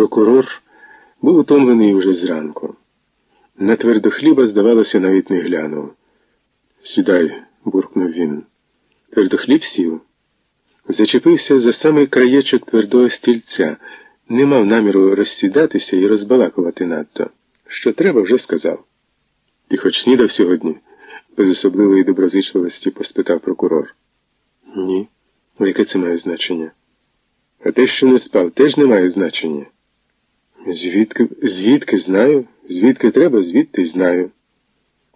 Прокурор був утомлений уже зранку. На твердохліба, здавалося, навіть не глянув. Сідай, буркнув він. Твердохліб сів. Зачепився за самий краєчок твердого стільця, не мав наміру розсідатися і розбалакувати надто. Що треба, вже сказав. І хоч снідав сьогодні, без особливої доброзичливості поспитав прокурор. Ні. Яке це має значення? А те, що не спав, теж не має значення. Звідки звідки знаю? Звідки треба, звідти знаю.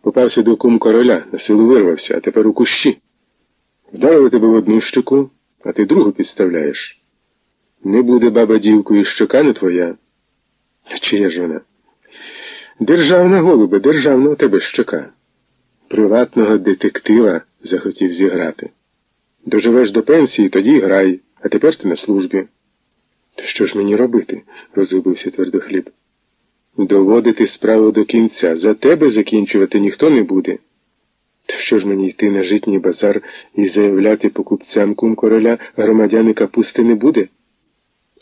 Попався до кум короля, на силу вирвався, а тепер у кущі. Вдарили тебе в одну щоку, а ти другу підставляєш. Не буде баба дівкою, щока не твоя. Чия ж вона? Державна голубе, державна у тебе щока. Приватного детектива захотів зіграти. Доживеш до пенсії, тоді грай, а тепер ти на службі. Що ж мені робити? розгубився твердохліб. Доводити справу до кінця. За тебе закінчувати ніхто не буде. То що ж мені йти на житній базар і заявляти покупцям кум короля громадяни капусти не буде?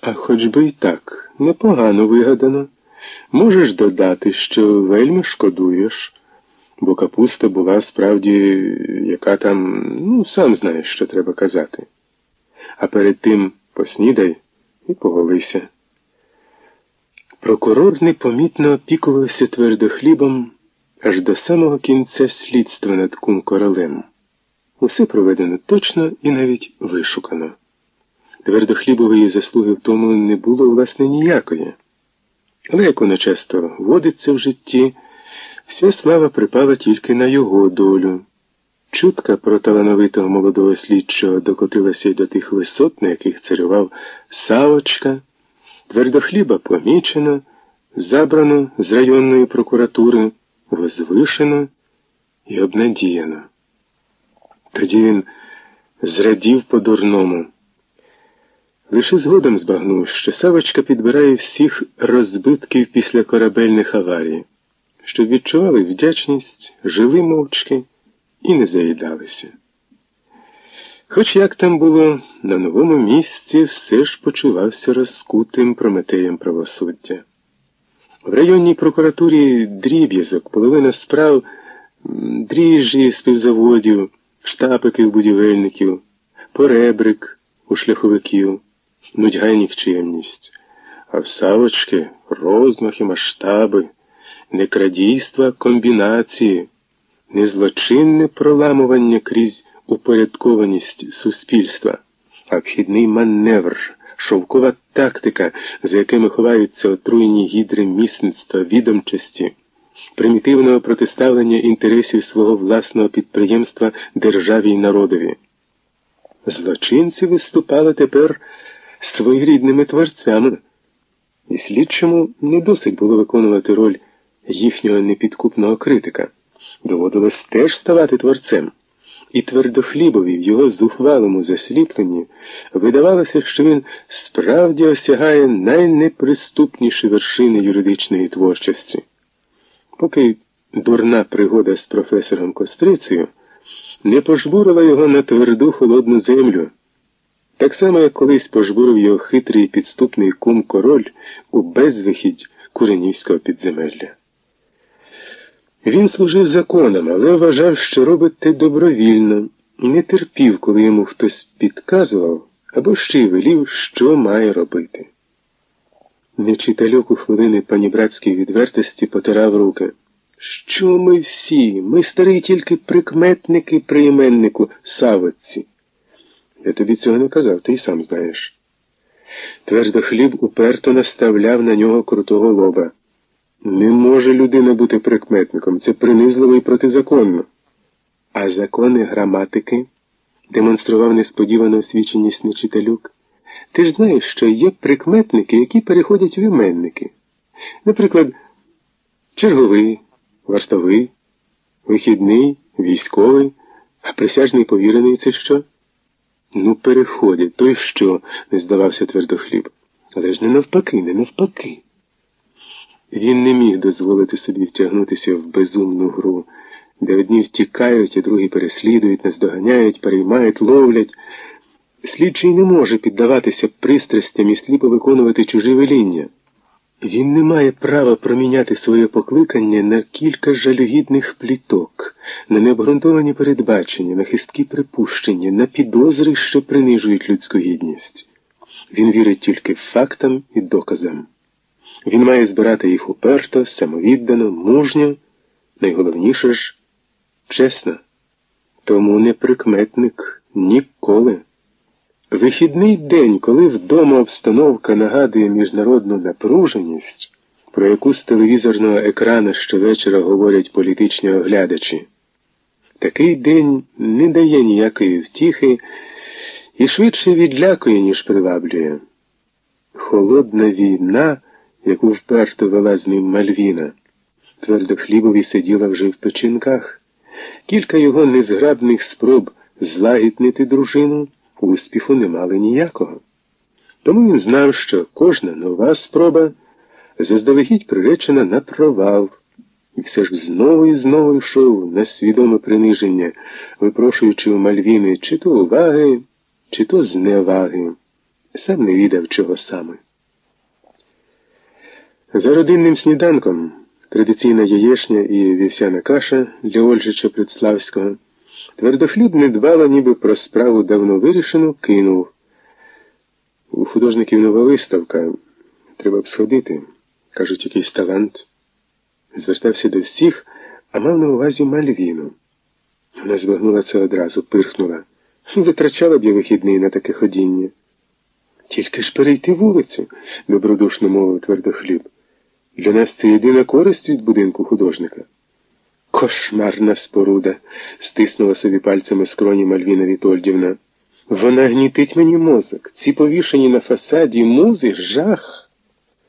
А хоч би й так, непогано вигадано. Можеш додати, що вельми шкодуєш, бо капуста була справді, яка там, ну, сам знаєш, що треба казати. А перед тим поснідай і поголися. Прокурор непомітно опікувався твердохлібом аж до самого кінця слідства над кум королем. Усе проведено точно і навіть вишукано. Твердохлібової заслуги в тому не було, власне, ніякої. Але як воно часто водиться в житті, вся слава припала тільки на його долю. Чутка про талановитого молодого слідчого докотилася й до тих висот, на яких царював Савочка, твердохліба помічено, забрано з районної прокуратури, возвишено і обнадіяно. Тоді він зрадів по-дурному. Лише згодом збагнув, що Савочка підбирає всіх розбитків після корабельних аварій, щоб відчували вдячність, жили мовчки і не заїдалися. Хоч як там було, на новому місці все ж почувався розкутим прометеєм правосуддя. В районній прокуратурі дріб'язок, половина справ, дріжджі співзаводів, штапиків будівельників, поребрик у шляховиків, нудьга й нікчемність, а в Савочки розмахи, масштаби, не крадійства, комбінації не проламування крізь упорядкованість суспільства, а вхідний маневр, шовкова тактика, за якими ховаються отруєні гідри місництва, відомчості, примітивного протиставлення інтересів свого власного підприємства державі й народові. Злочинці виступали тепер своєрідними творцями, і слідчому не досить було виконувати роль їхнього непідкупного критика. Доводилось теж ставати творцем, і твердохлібові в його зухвалому засліпленні видавалося, що він справді осягає найнеприступніші вершини юридичної творчості. Поки дурна пригода з професором Кострицею не пожбурила його на тверду холодну землю, так само, як колись пожбурив його хитрий підступний кум король у безвихідь Куренівського підземелля. Він служив законам, але вважав, що робить те добровільно, і не терпів, коли йому хтось підказував або ще й велів, що має робити. Нечитальок у хвилини панібратської відвертості потирав руки. Що ми всі? Ми старі тільки прикметники прийменнику Савотці. Я тобі цього не казав, ти й сам знаєш. Твердо хліб уперто наставляв на нього крутого лоба. Не може людина бути прикметником, це принизливо і протизаконно. А закони граматики демонстрував несподівану освіченість нечиталюк. Ти ж знаєш, що є прикметники, які переходять в іменники. Наприклад, черговий, вартовий, вихідний, військовий, а присяжний повірений це що? Ну, переходять, то й що, не здавався твердохліб. Але ж не навпаки, не навпаки. Він не міг дозволити собі втягнутися в безумну гру, де одні втікають, а другі переслідують, наздоганяють, переймають, ловлять. Слідчий не може піддаватися пристрастям і сліпо виконувати чужі веління. Він не має права проміняти своє покликання на кілька жалюгідних пліток, на необґрунтовані передбачення, на хисткі припущення, на підозри, що принижують людську гідність. Він вірить тільки фактам і доказам. Він має збирати їх уперто, самовіддано, мужньо, найголовніше ж чесно. Тому не прикметник ніколи. Вихідний день, коли вдома обстановка нагадує міжнародну напруженість, про яку з телевізорного екрану щовечора говорять політичні оглядачі, такий день не дає ніякої втіхи і швидше відлякує, ніж приваблює. Холодна війна, яку вперто вела з ним Мальвіна, твердохлібові сиділа вже в печінках. Кілька його незграбних спроб злагіднити дружину успіху не мали ніякого. Тому він знав, що кожна нова спроба заздалегідь приречена на провал, і все ж знову і знову йшов на свідоме приниження, випрошуючи у Мальвіни чи то уваги, чи то зневаги. Сам не відав чого саме. За родинним сніданком традиційна яєшня і вівсяна каша для Ольжича Предславського. Твердохліб не дбала, ніби про справу давно вирішену, кинув. У художників нова виставка. Треба б сходити. Кажуть, якийсь талант. Звертався до всіх, а мав на увазі Мальвіну. Вона збагнула це одразу, пирхнула. Витрачала б я вихідний на таке ходіння. Тільки ж перейти вулицю, добродушно мовив твердохліб. Для нас це єдина користь від будинку художника. Кошмарна споруда, стиснула собі пальцями скроні Мальвіна Вітольдівна. Вона гнітить мені мозок. Ці повішені на фасаді музи жах.